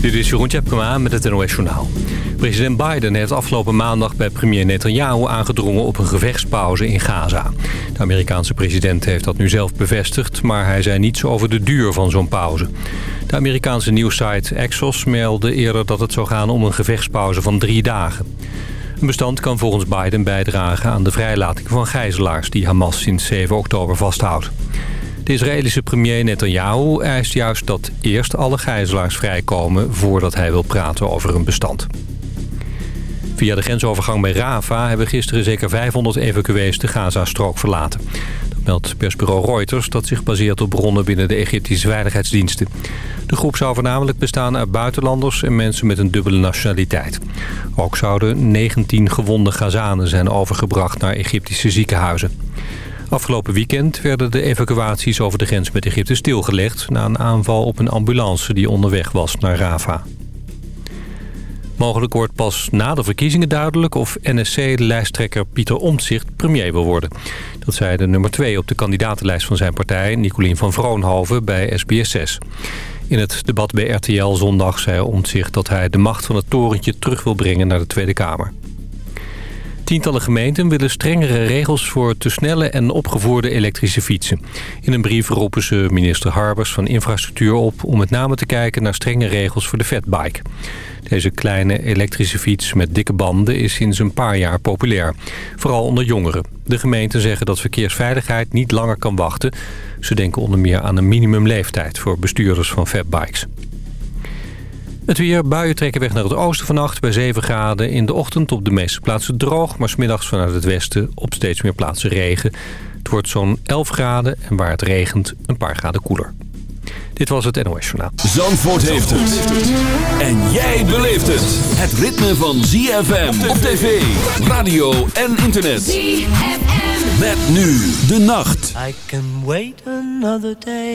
Dit is Jeroen Tjepkema met het NOS Journaal. President Biden heeft afgelopen maandag bij premier Netanyahu aangedrongen op een gevechtspauze in Gaza. De Amerikaanse president heeft dat nu zelf bevestigd, maar hij zei niets over de duur van zo'n pauze. De Amerikaanse nieuwssite Exos meldde eerder dat het zou gaan om een gevechtspauze van drie dagen. Een bestand kan volgens Biden bijdragen aan de vrijlating van gijzelaars die Hamas sinds 7 oktober vasthoudt. De Israëlische premier Netanyahu eist juist dat eerst alle gijzelaars vrijkomen... voordat hij wil praten over een bestand. Via de grensovergang bij Rafah hebben gisteren zeker 500 evacuees de Gaza-strook verlaten. Dat meldt persbureau Reuters dat zich baseert op bronnen binnen de Egyptische veiligheidsdiensten. De groep zou voornamelijk bestaan uit buitenlanders en mensen met een dubbele nationaliteit. Ook zouden 19 gewonde Gazanen zijn overgebracht naar Egyptische ziekenhuizen. Afgelopen weekend werden de evacuaties over de grens met Egypte stilgelegd... na een aanval op een ambulance die onderweg was naar Rafah. Mogelijk wordt pas na de verkiezingen duidelijk of NSC-lijsttrekker Pieter Omtzigt premier wil worden. Dat zei de nummer 2 op de kandidatenlijst van zijn partij, Nicolien van Vroonhoven, bij SBS6. In het debat bij RTL zondag zei Omtzigt dat hij de macht van het torentje terug wil brengen naar de Tweede Kamer. Tientallen gemeenten willen strengere regels voor te snelle en opgevoerde elektrische fietsen. In een brief roepen ze minister Harbers van Infrastructuur op om met name te kijken naar strenge regels voor de fatbike. Deze kleine elektrische fiets met dikke banden is sinds een paar jaar populair. Vooral onder jongeren. De gemeenten zeggen dat verkeersveiligheid niet langer kan wachten. Ze denken onder meer aan een minimumleeftijd voor bestuurders van fatbikes. Het weer, buien trekken weg naar het oosten vannacht bij 7 graden. In de ochtend op de meeste plaatsen droog, maar smiddags vanuit het westen op steeds meer plaatsen regen. Het wordt zo'n 11 graden en waar het regent een paar graden koeler. Dit was het NOS Journaal. Zandvoort heeft het. En jij beleeft het. Het ritme van ZFM op tv, radio en internet. ZFM. Met nu de nacht. I can wait another day.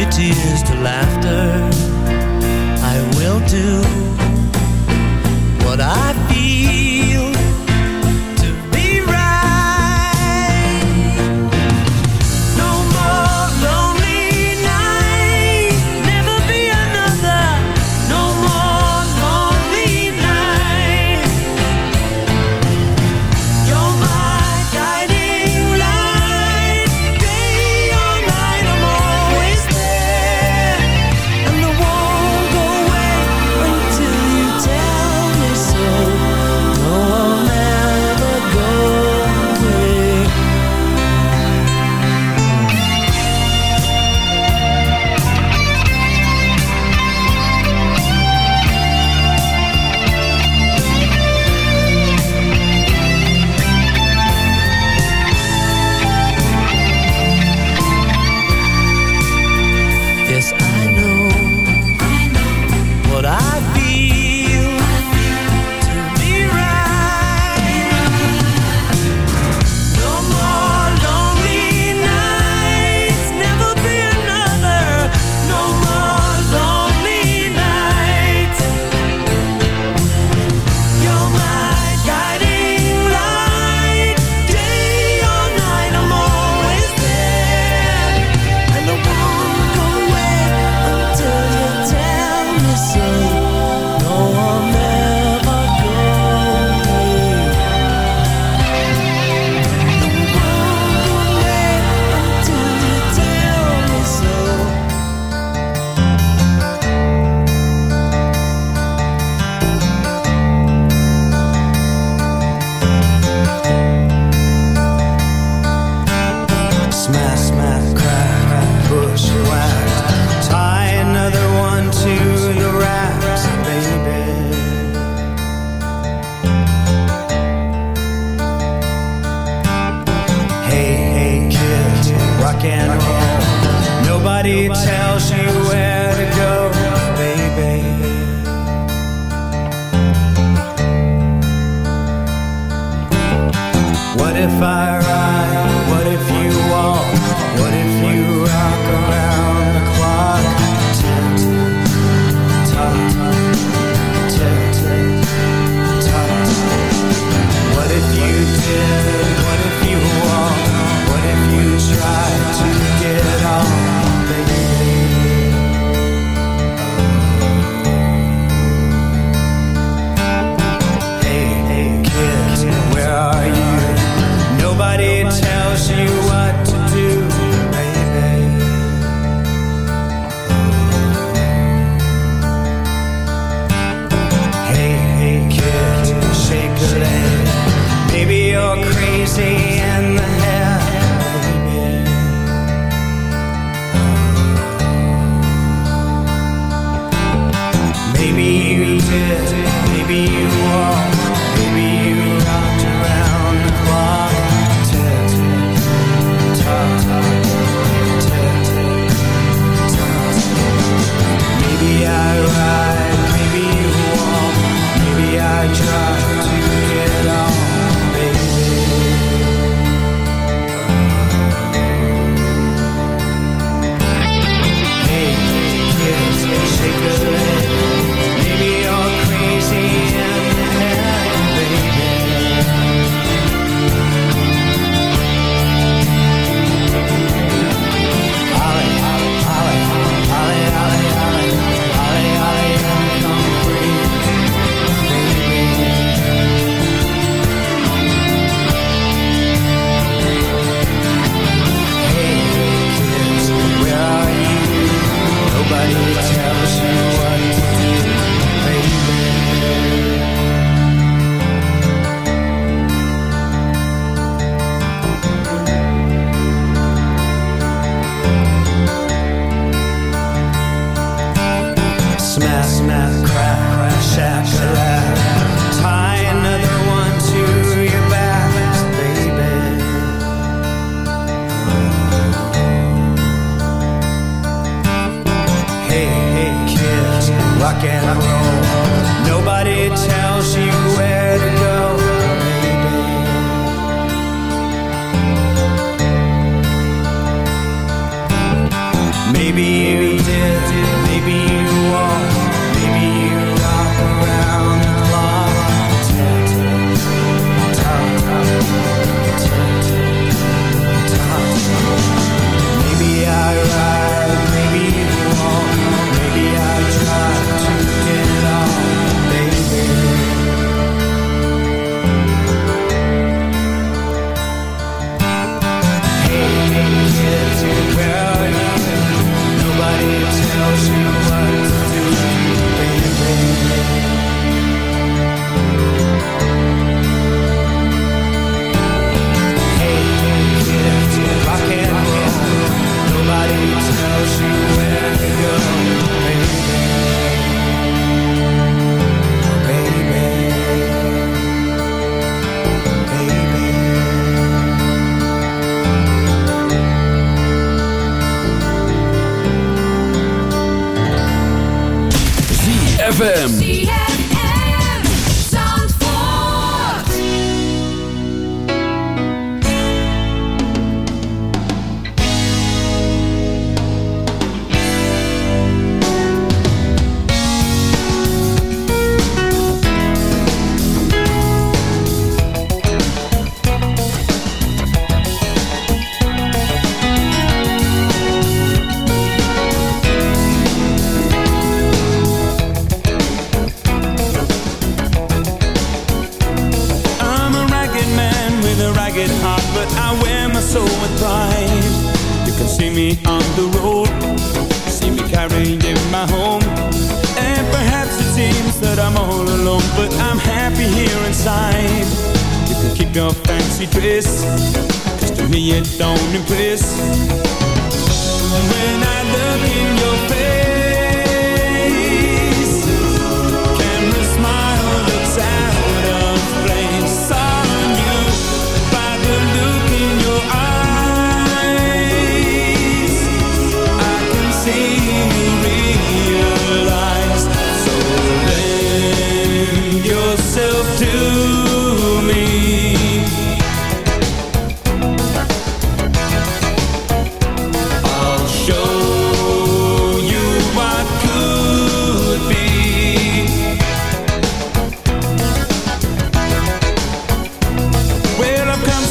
your tears to laughter, I will do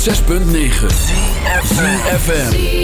106.9 FM.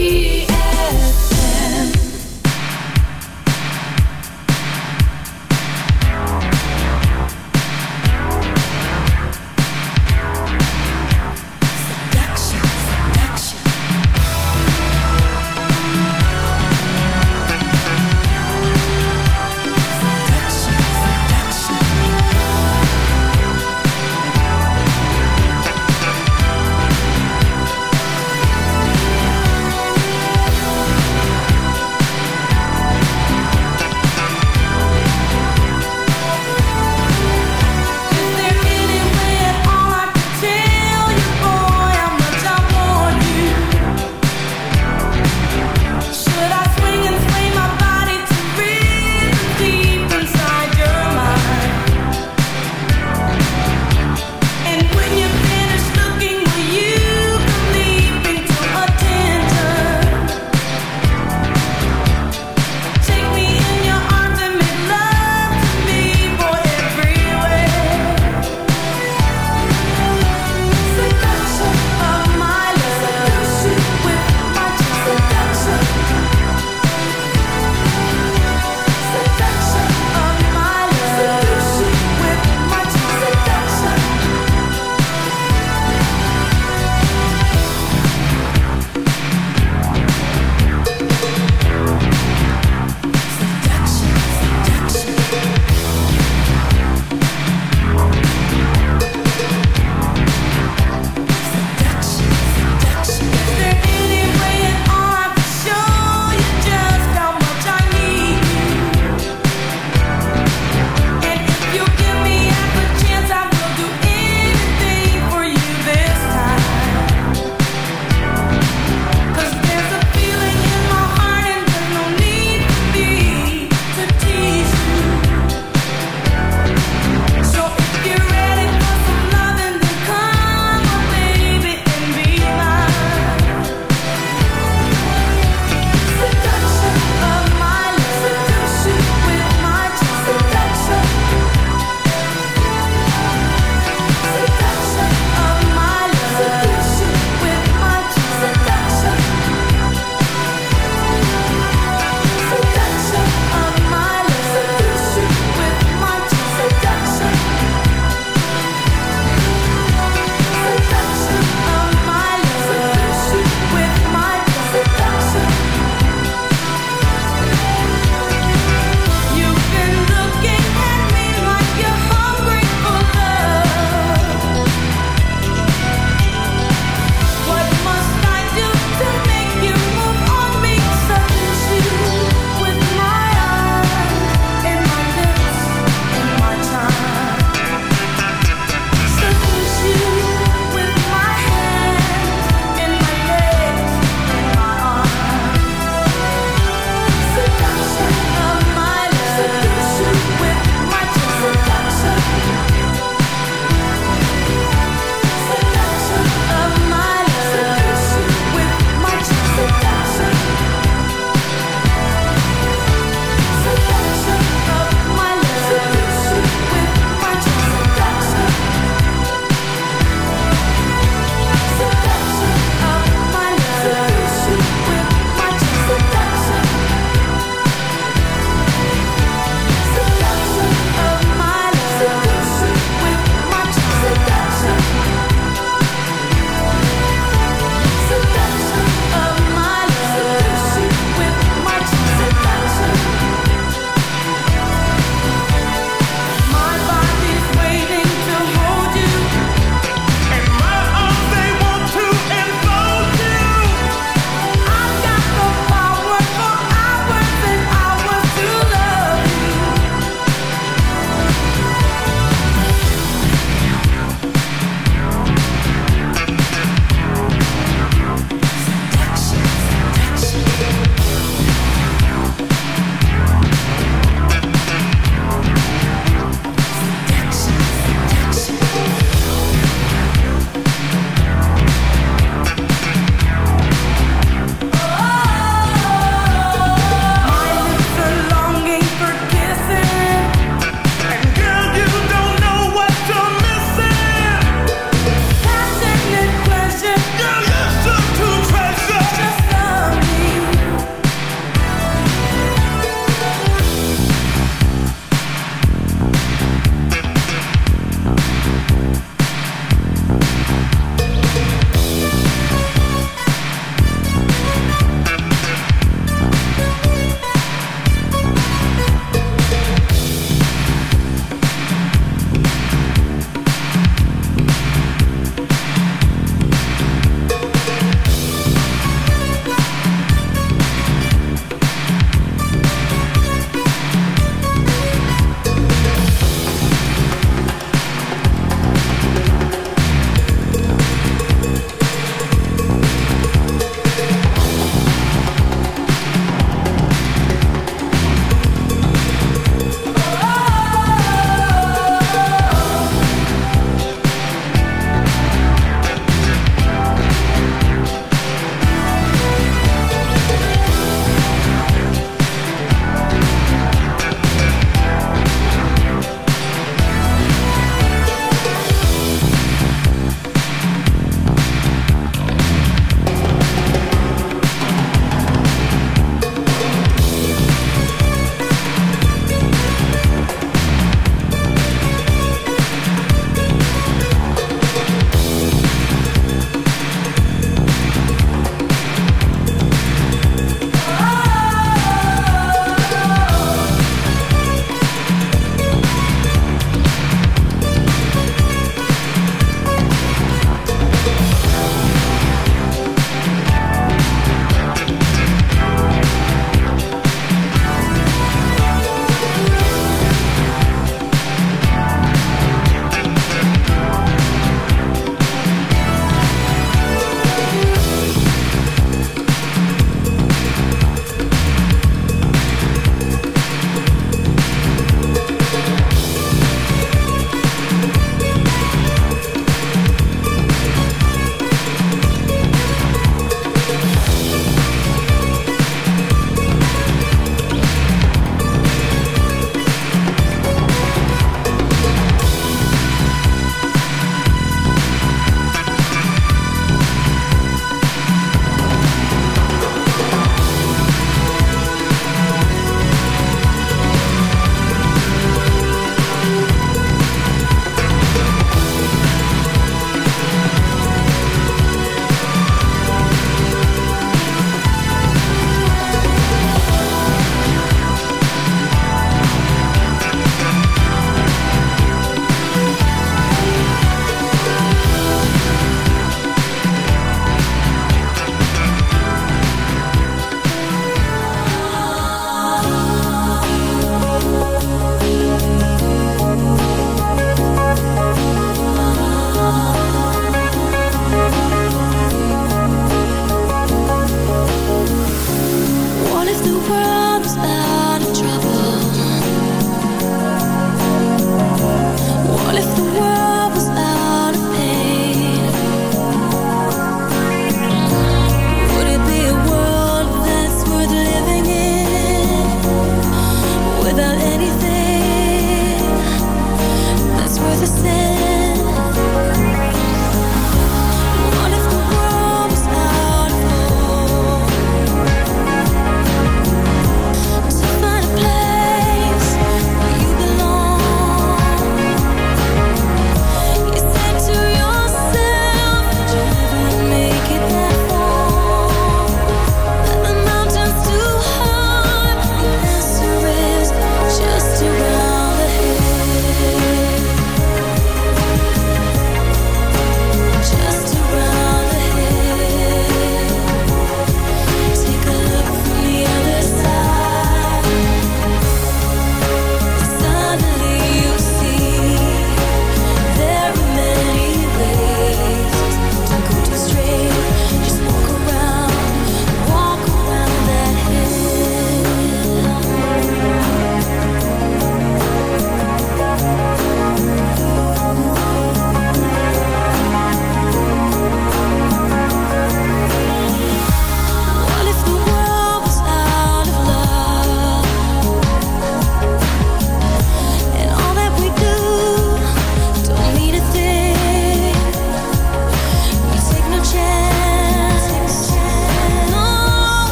the world.